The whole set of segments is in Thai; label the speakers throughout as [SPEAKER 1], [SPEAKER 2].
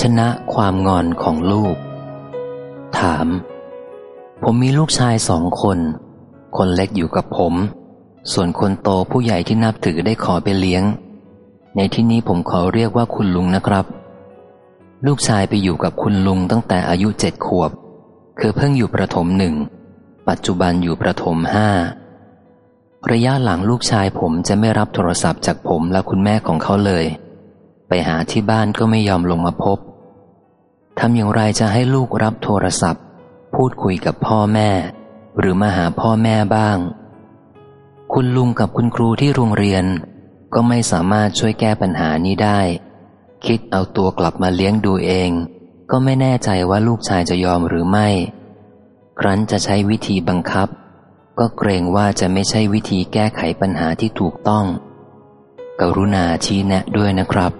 [SPEAKER 1] ชนะความงอนของลูก ถาม ผมมีลูกชายสองคน คนเล็กอยู่กับผม ส่วนคนโตผู้ใหญ่ที่นับถือได้ขอไปเลี้ยง ในที่นี้ผมขอเรียกว่าคุณลุงนะครับ ลูกชายไปอยู่กับคุณลุงตั้งแต่อายุเจ็ดขวบ คือเพิ่งอยู่ประถมหนึ่ง ปัจจุบันอยู่ประถมห้าระยะหลังลูกชายผมจะไม่รับโทรศัพท์จากผมและคุณแม่ของเขาเลย ไปหาที่บ้านก็ไม่ยอมลงมาพบทำอย่างไรจะให้ลูกรับโทรศัพท์ พูดคุยกับพ่อแม่ หรือมาหาพ่อแม่บ้าง คุณลุงกับคุณครูที่โรงเรียน ก็ไม่สามารถช่วยแก้ปัญหานี้ได้ คิดเอาตัวกลับมาเลี้ยงดูเอง ก็ไม่แน่ใจว่าลูกชายจะยอมหรือไม่ ครั้นจะใช้วิธีบังคับ ก็เกรงว่าจะไม่ใช่วิธีแก้ไขปัญหาที่ถูกต้อง กรุณาชี้แนะด้วยนะครับ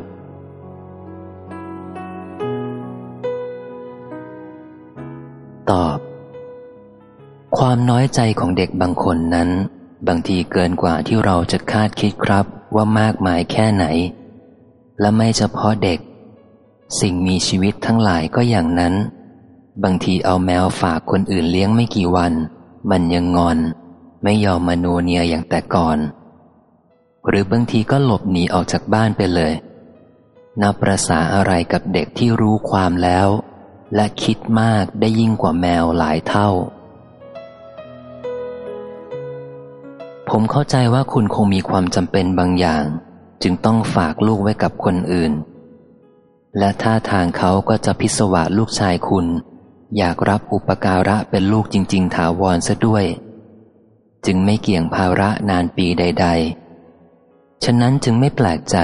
[SPEAKER 1] ตอบ ความน้อยใจของเด็กบางคนนั้น บางทีเกินกว่าที่เราจะคาดคิดครับว่ามากมายแค่ไหน และไม่เฉพาะเด็ก สิ่งมีชีวิตทั้งหลายก็อย่างนั้น บางทีเอาแมวฝากคนอื่นเลี้ยงไม่กี่วัน มันยังงอน ไม่ยอมมาโนเนียอย่างแต่ก่อน หรือบางทีก็หลบหนีออกจากบ้านไปเลยนับประษาอะไรกับเด็กที่รู้ความแล้ว และคิดมากได้ยิ่งกว่าแมวหลายเท่า ผมเข้าใจว่าคุณคงมีความจำเป็นบางอย่าง จึงต้องฝากลูกไว้กับคนอื่น และท่าทางเขาก็จะพิศวาลูกชายคุณ อยากรับอุปการะเป็นลูกจริง ๆ ถาวรซะด้วย จึงไม่เกี่ยงภาระนานปีใด ๆ ฉะนั้นจึงไม่แปลกใจ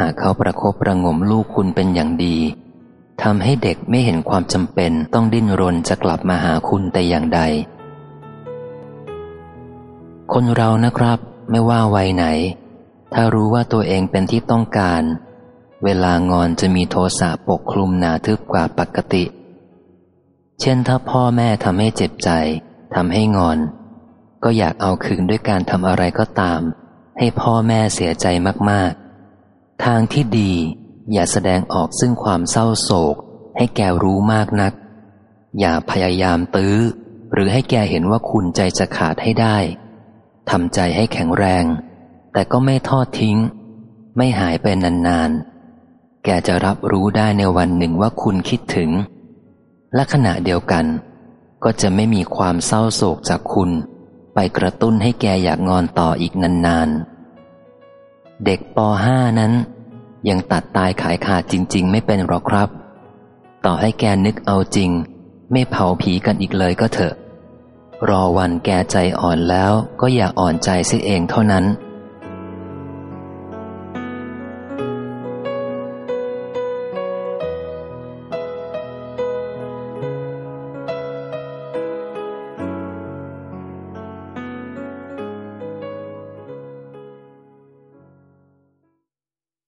[SPEAKER 1] หากเขาประคบประงมลูกคุณเป็นอย่างดี ทำให้เด็กไม่เห็นความจำเป็นต้องดิ้นรนจะกลับมาหาคุณแต่อย่างใด คนเรานะครับ ไม่ว่าวัยไหน ถ้ารู้ว่าตัวเองเป็นที่ต้องการ เวลางอนจะมีโทสะปกคลุมหนาทึบกว่าปกติ เช่นถ้าพ่อแม่ทำให้เจ็บใจทำให้งอน ก็อยากเอาคืนด้วยการทำอะไรก็ตาม ให้พ่อแม่เสียใจมากๆ ทางที่ดี อย่าแสดงออกซึ่งความเศร้าโศก ให้แกรู้มากนัก อย่าพยายามตื้อ หรือให้แกเห็นว่าคุณใจจะขาดให้ได้ทำใจให้แข็งแรง แต่ก็ไม่ทอดทิ้ง ไม่หายไปนานๆ แกจะรับรู้ได้ในวันหนึ่งว่าคุณคิดถึง และขณะเดียวกัน ก็จะไม่มีความเศร้าโศกจากคุณ ไปกระตุ้นให้แกอยากงอนต่ออีกนานๆ เด็กป .5 นั้น ยังตัดตายขายขาดจริง ๆ ไม่เป็นหรอกครับ ต่อให้แกนึกเอาจริง ไม่เผาผีกันอีกเลยก็เถอะ รอวันแกใจอ่อนแล้วก็อย่าอ่อนใจเสียเองเท่านั้น